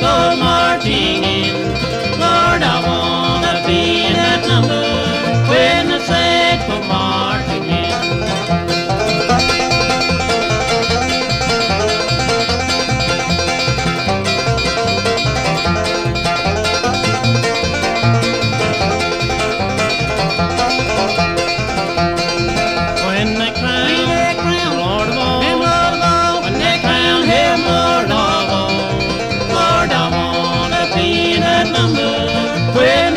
the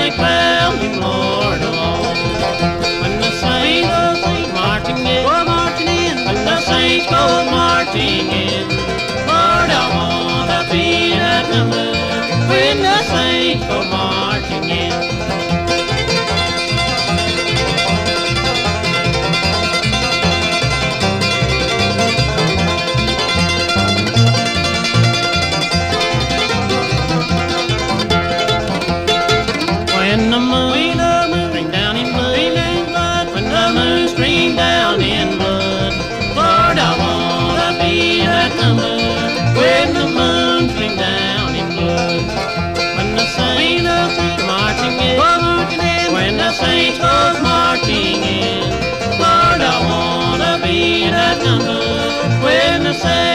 When they him Lord when the saints go marching in, marching in, when the saints go marching in, Lord, I wanna be that number. When the saints go marching stream down in blood. Lord, I wanna be that number when the moon streams down in blood. When the saints goes marching in, when the saints goes marching in, Lord, I wanna be that number when the saints